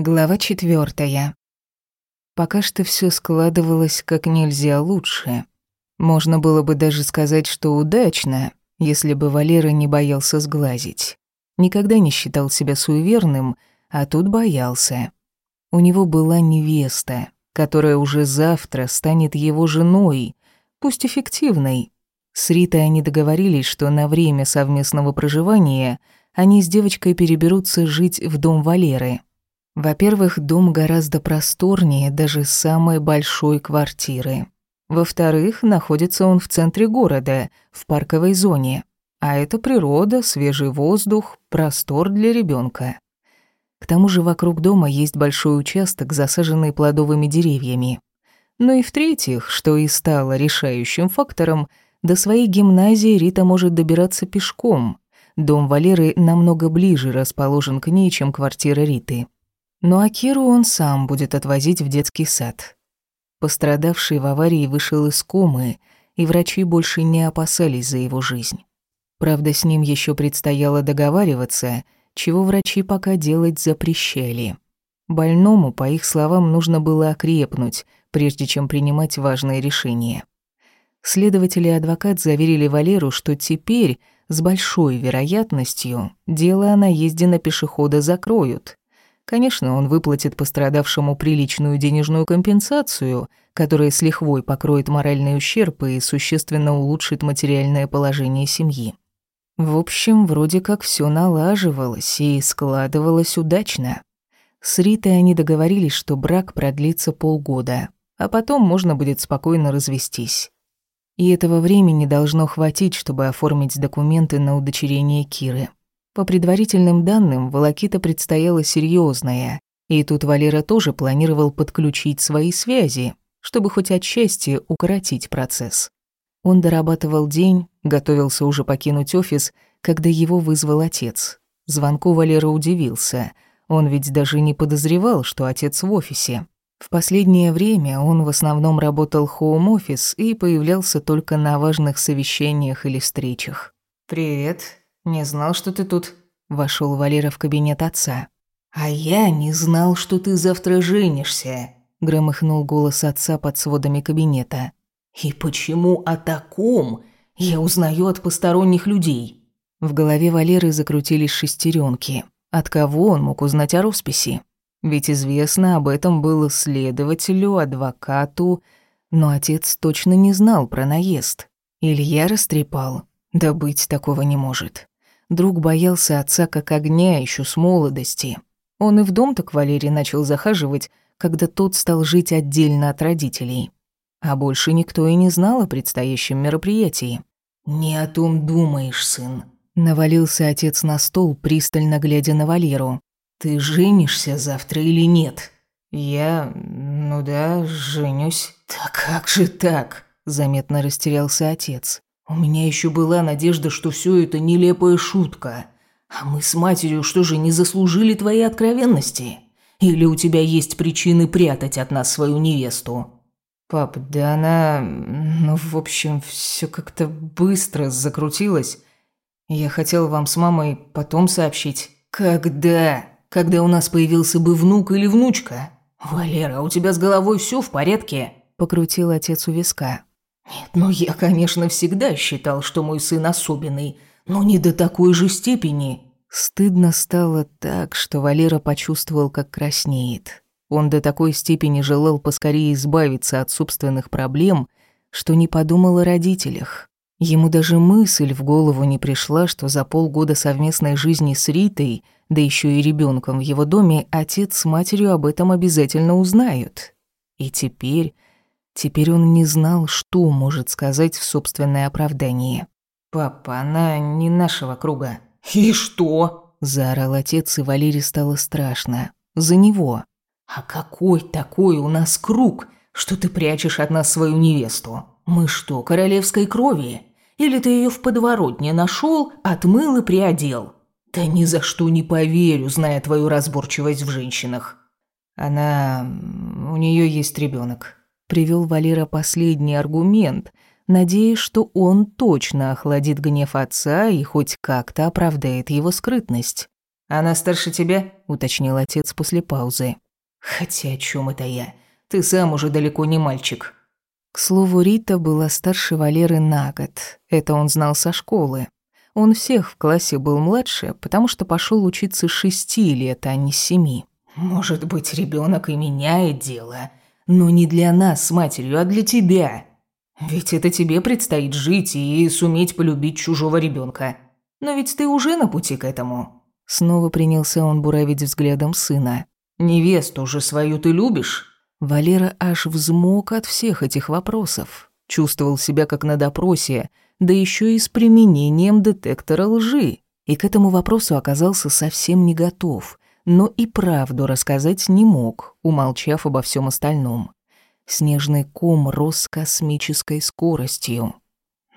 Глава четвертая. Пока что все складывалось как нельзя лучше. Можно было бы даже сказать, что удачно, если бы Валера не боялся сглазить. Никогда не считал себя суеверным, а тут боялся. У него была невеста, которая уже завтра станет его женой, пусть эффективной. С Ритой они договорились, что на время совместного проживания они с девочкой переберутся жить в дом Валеры. Во-первых, дом гораздо просторнее даже самой большой квартиры. Во-вторых, находится он в центре города, в парковой зоне. А это природа, свежий воздух, простор для ребенка. К тому же вокруг дома есть большой участок, засаженный плодовыми деревьями. Ну и в-третьих, что и стало решающим фактором, до своей гимназии Рита может добираться пешком. Дом Валеры намного ближе расположен к ней, чем квартира Риты. Ну а Киру он сам будет отвозить в детский сад. Пострадавший в аварии вышел из комы, и врачи больше не опасались за его жизнь. Правда, с ним еще предстояло договариваться, чего врачи пока делать запрещали. Больному, по их словам, нужно было окрепнуть, прежде чем принимать важные решения. Следователи и адвокат заверили Валеру, что теперь, с большой вероятностью, дело о наезде на пешехода закроют, Конечно, он выплатит пострадавшему приличную денежную компенсацию, которая с лихвой покроет моральный ущерб и существенно улучшит материальное положение семьи. В общем, вроде как все налаживалось и складывалось удачно. С Ритой они договорились, что брак продлится полгода, а потом можно будет спокойно развестись. И этого времени должно хватить, чтобы оформить документы на удочерение Киры. По предварительным данным, волокита предстояла серьезная, и тут Валера тоже планировал подключить свои связи, чтобы хоть отчасти укоротить процесс. Он дорабатывал день, готовился уже покинуть офис, когда его вызвал отец. Звонку Валера удивился. Он ведь даже не подозревал, что отец в офисе. В последнее время он в основном работал хоум-офис и появлялся только на важных совещаниях или встречах. «Привет», «Не знал, что ты тут», — вошел Валера в кабинет отца. «А я не знал, что ты завтра женишься», — громыхнул голос отца под сводами кабинета. «И почему о таком я узнаю от посторонних людей?» В голове Валеры закрутились шестеренки. От кого он мог узнать о росписи? Ведь известно об этом было следователю, адвокату, но отец точно не знал про наезд. Илья растрепал. Да быть такого не может. Друг боялся отца как огня еще с молодости. Он и в дом-то к Валерии начал захаживать, когда тот стал жить отдельно от родителей. А больше никто и не знал о предстоящем мероприятии. «Не о том думаешь, сын», — навалился отец на стол, пристально глядя на Валеру. «Ты женишься завтра или нет?» «Я... ну да, женюсь». «Да как же так?» — заметно растерялся отец. У меня еще была надежда, что все это нелепая шутка. А мы с матерью что же не заслужили твоей откровенности? Или у тебя есть причины прятать от нас свою невесту? Пап, да она, ну, в общем, все как-то быстро закрутилось. Я хотел вам с мамой потом сообщить. Когда? Когда у нас появился бы внук или внучка? Валера, у тебя с головой все в порядке? Покрутил отец у виска. Нет, ну я, конечно, всегда считал, что мой сын особенный, но не до такой же степени. Стыдно стало так, что Валера почувствовал, как краснеет. Он до такой степени желал поскорее избавиться от собственных проблем, что не подумал о родителях. Ему даже мысль в голову не пришла, что за полгода совместной жизни с Ритой, да еще и ребенком в его доме, отец с матерью об этом обязательно узнают. И теперь Теперь он не знал, что может сказать в собственное оправдание. «Папа, она не нашего круга». «И что?» – заорал отец, и Валере стало страшно. За него. «А какой такой у нас круг, что ты прячешь от нас свою невесту? Мы что, королевской крови? Или ты ее в подворотне нашел, отмыл и приодел? Да ни за что не поверю, зная твою разборчивость в женщинах». «Она... у нее есть ребенок привел Валера последний аргумент, надеясь, что он точно охладит гнев отца и хоть как-то оправдает его скрытность. Она старше тебя?» – уточнил отец после паузы. «Хотя о чем это я? Ты сам уже далеко не мальчик». К слову, Рита была старше Валеры на год. Это он знал со школы. Он всех в классе был младше, потому что пошел учиться шести лет, а не семи. «Может быть, ребенок и меняет дело, но не для нас с матерью, а для тебя. Ведь это тебе предстоит жить и суметь полюбить чужого ребенка. Но ведь ты уже на пути к этому». Снова принялся он буравить взглядом сына. «Невесту же свою ты любишь?» Валера аж взмок от всех этих вопросов. Чувствовал себя как на допросе, да еще и с применением детектора лжи. И к этому вопросу оказался совсем не готов, но и правду рассказать не мог, умолчав обо всем остальном. Снежный ком рос с космической скоростью.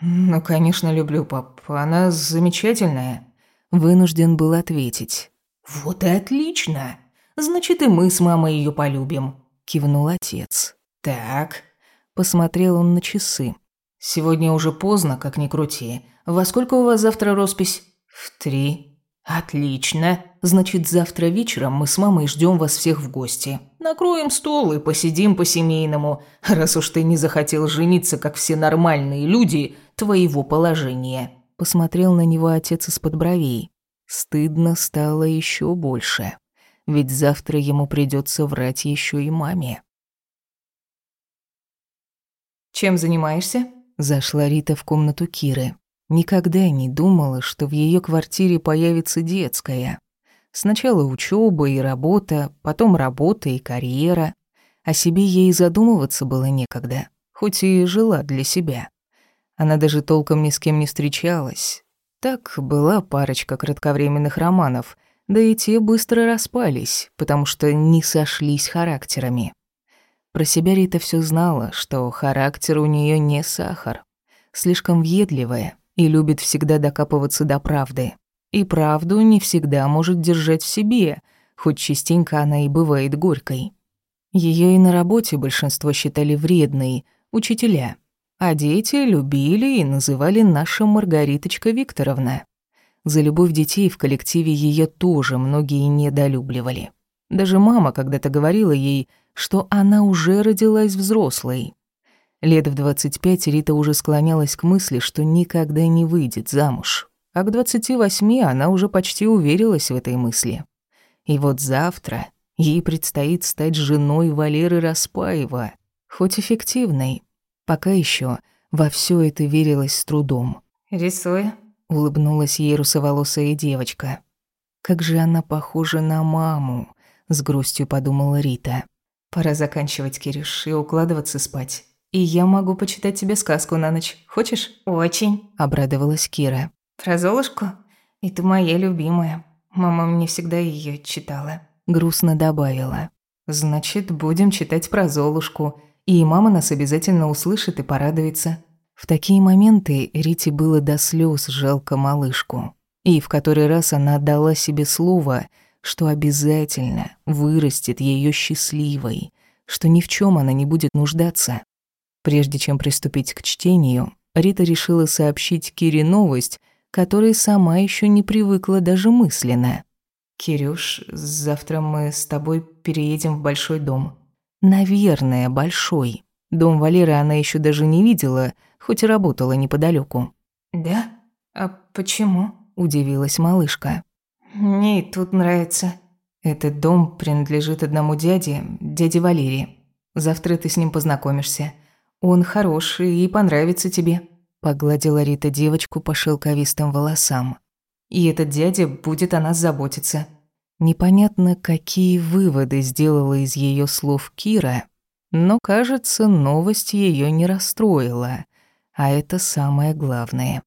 «Ну, конечно, люблю, пап. Она замечательная». Вынужден был ответить. «Вот и отлично. Значит, и мы с мамой ее полюбим кивнул отец. Так, посмотрел он на часы. Сегодня уже поздно, как ни крути. Во сколько у вас завтра роспись? В три. Отлично. Значит, завтра вечером мы с мамой ждем вас всех в гости. Накроем стол и посидим по-семейному, раз уж ты не захотел жениться, как все нормальные люди твоего положения. Посмотрел на него отец из-под бровей. Стыдно стало еще больше ведь завтра ему придется врать еще и маме. «Чем занимаешься?» Зашла Рита в комнату Киры. Никогда не думала, что в ее квартире появится детская. Сначала учеба и работа, потом работа и карьера. О себе ей задумываться было некогда, хоть и жила для себя. Она даже толком ни с кем не встречалась. Так была парочка кратковременных романов — да и те быстро распались, потому что не сошлись характерами. Про себя Рита все знала, что характер у нее не сахар. Слишком въедливая и любит всегда докапываться до правды. И правду не всегда может держать в себе, хоть частенько она и бывает горькой. Ее и на работе большинство считали вредной, учителя. А дети любили и называли наша Маргариточка Викторовна. За любовь детей в коллективе ее тоже многие недолюбливали. Даже мама когда-то говорила ей, что она уже родилась взрослой. Лет в 25 Рита уже склонялась к мысли, что никогда не выйдет замуж. А к 28 она уже почти уверилась в этой мысли. И вот завтра ей предстоит стать женой Валеры Распаева, хоть эффективной. Пока еще во все это верилось с трудом. «Рисуй», улыбнулась ей русоволосая девочка. Как же она похожа на маму, с грустью подумала Рита. Пора заканчивать, Кирюш, и укладываться спать. И я могу почитать тебе сказку на ночь. Хочешь? Очень, обрадовалась Кира. Про Золушку? Это моя любимая. Мама мне всегда ее читала. Грустно добавила. Значит, будем читать про Золушку, и мама нас обязательно услышит и порадуется. В такие моменты Рите было до слез жалко малышку. И в который раз она отдала себе слово, что обязательно вырастет ее счастливой, что ни в чем она не будет нуждаться. Прежде чем приступить к чтению, Рита решила сообщить Кире новость, которой сама еще не привыкла даже мысленно. «Кирюш, завтра мы с тобой переедем в большой дом». «Наверное, большой. Дом Валеры она еще даже не видела», хоть и работала неподалеку. «Да? А почему?» – удивилась малышка. «Мне и тут нравится». «Этот дом принадлежит одному дяде, дяде Валерии. Завтра ты с ним познакомишься. Он хороший и понравится тебе». Погладила Рита девочку по шелковистым волосам. «И этот дядя будет о нас заботиться». Непонятно, какие выводы сделала из ее слов Кира, но, кажется, новость ее не расстроила. А это самое главное.